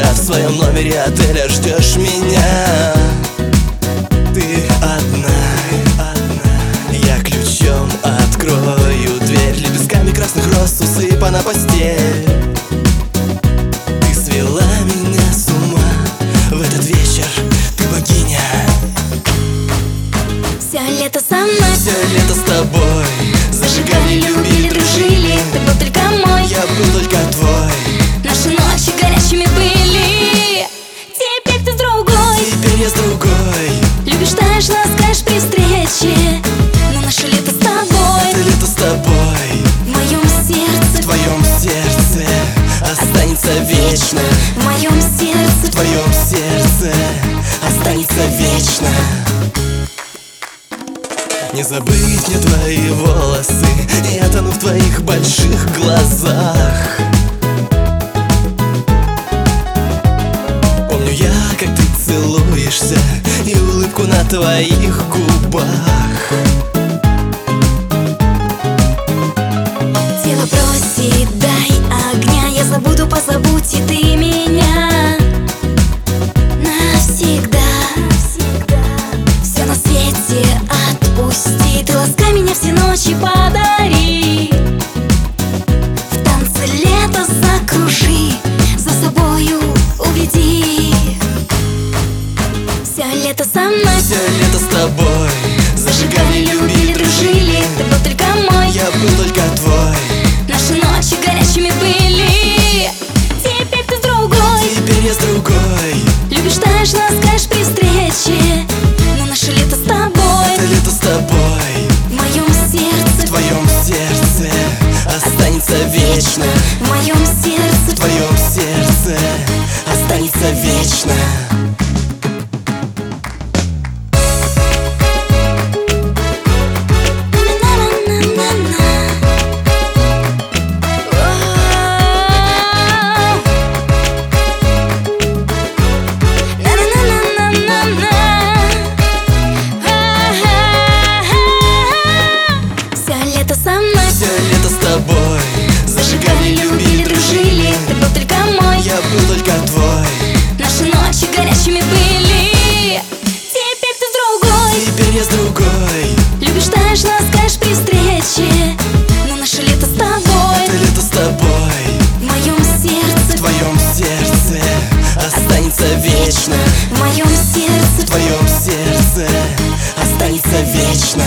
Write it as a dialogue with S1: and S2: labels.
S1: вечера В
S2: своем номере отеля ждешь меня. Ты одна, я ключом открою дверь Лепестками красных роз усыпана постель. Ты свела меня с ума. В этот вечер ты богиня.
S1: Все лето со мной.
S2: Все лето с тобой. останется вечно.
S1: В моем сердце,
S2: в твоем сердце Останется вечно. Не забыть мне твои волосы Я тону в твоих больших глазах. Помню я, как ты целуешься И улыбку на твоих губах. останется вечно.
S1: В моем сердце
S2: В твоем сердце останется вечно. точно
S1: В моем сердце,
S2: в твоем сердце Останется вечно.